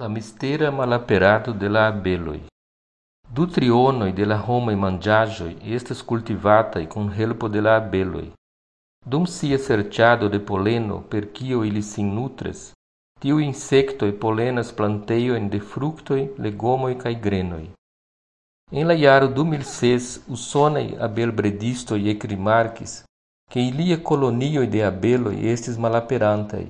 La mistera malaperado de la abeloi. Du trionoi de la homoi mangiagioi estas cultivatai cum helpo de la abeloi. Dum sia serciado de poleno per quio ili sin nutres, tiu insectoi polenas planteioin de fructoi, legomoi cae grenoi. En la iaro 2006 usonei abelbredistoi ecrimarcis que ilia colonioi de abeloi estis malaperantai.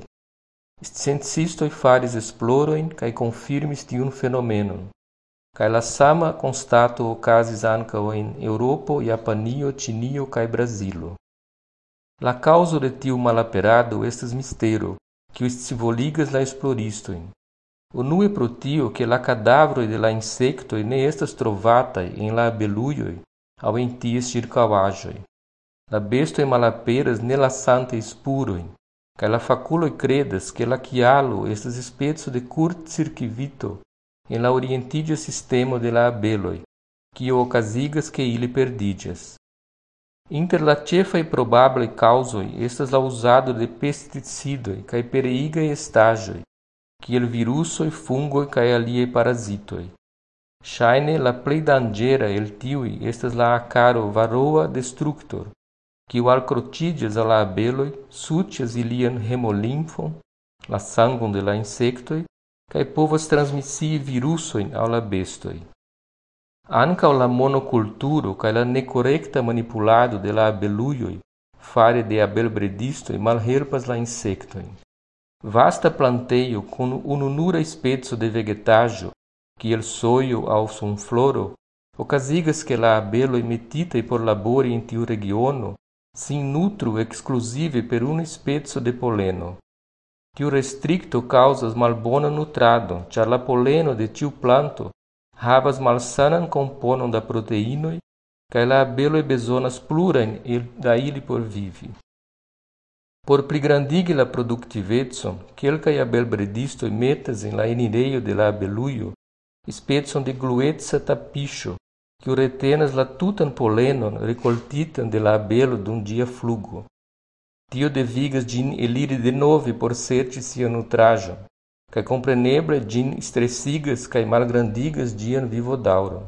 Sciencistoi faris esploroin cae confirmis tiun phenomenon, cae la sama constato ocasis ancao in Europo, Japanio, Chinio cae Brasilo. La causo de tiu malaperado estes mistero, que stivoligas la esploristoin. Unue pro tio que la cadavroi de la insectoi ne estas trovatai en la abeluioi au en ties circauagioi. La bestoi malaperas ne lasante spuroin, cae la faculoi credas que la chialo estas spezzo de curt circivito en la orientidia sistemo de la abeloi, quio ocasigas que ili perdidias. Inter la cefae probablei causoi estas la usado de pesticidoi cae pereigae estagioi, kiel virusoi, fungoi cae aliei parasitoi. Shaine la plei dangera el tiui estas la acaro varroa destructor, quiu alcrotidias a la abeloi, sutias ilian hemolinfon, la sangon de la insectoi, cae povas transmissii virusoin a la bestoi. Ancao la monoculturo cae la necorrecta manipulado de la abeluioi fare de abelbredistoi malhelpas la insectoi. Vasta planteio con ununura spezzo de vegetagio, kiel soio au sunfloro, ocasigas que la abeloi metitei por labori in tiu regiono sin nutru exclusive per un spezzo de poleno. Tiu restricto causas malbona nutrado, char la poleno de tiu planto havas malsanan componon da proteinoi, cae la abeloi besonas plurain da ili por vivi. Por pligrandigi la productivetson, quelcae abelbredistoi metas in la enireio de la abeluio spezon de gluetza tapicho, que retenas la tutan polenon recoltitan de la abelo dum dia flugo. Tio devigas gin eliri de nove por serti sia nutrajon, cae compreneble gin stressigas cae malgrandigas dian vivodauron.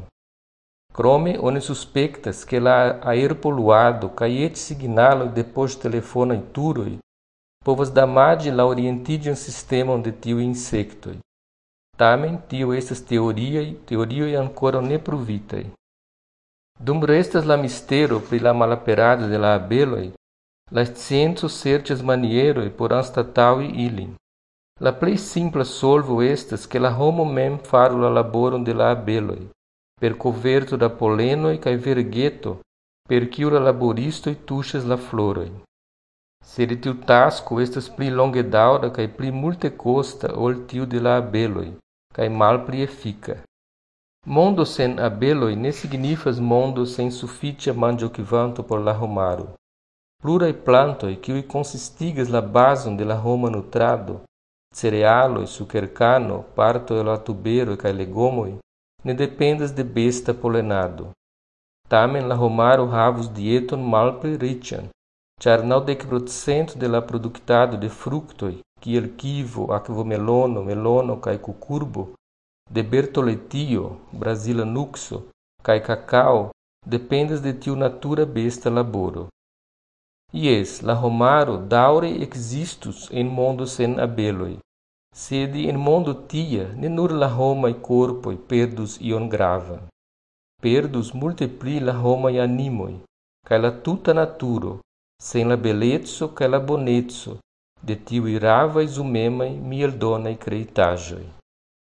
Crome, oni suspectas que la aer poluado cae et signalo depois telefonai turoi povas damagi la orientidian sistemon de tiu insectoi. Tamen, tio estas teoriai, teorioi ancora ne pruvitai. Dum restas la mistero pri la malaperado de la abeloi, la scienzo serĉas manieroj por anstataŭi ilin. La plej simpla solvo estas ke la homo mem faru la laboron de la abeloj, per coverto da polenoj kaj vergeto, per kiu la laboristoj tuŝas la floroj. Sed tiu tasko estas pli longedaŭra kaj pli multekosta ol tiu de la abeloj, kaj malpli efika. Mondo sen abeloi ne signifas mondo sen sufficia mangiokvanto por la homaro. Plurai plantoi, qui consistigas la bason de la homa nutrado, cerealoi, sucercano, parto e la tubero cae legomoi, ne dependas de besta polenado. Tamen la homaro havus dieton malpli rician, char naudec procento de la productado de fructoi, kiel kivo, aquomelono, melono cae cucurbo, de Bertoletio, Brasila nuxo, cae cacao, dependas de tiu natura besta laboro. Ies, la homaro daure existus en mondo sen abeloi, sed en mondo tia ne nur la homai corpoi perdus ion grava. Perdus multe pli la homai animoi, cae la tuta naturo, sen la belezzo cae la bonezzo, de tiu iravai zumemai mi eldonai creitagioi.